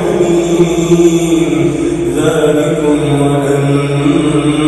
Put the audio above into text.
حميم ذلكم وأن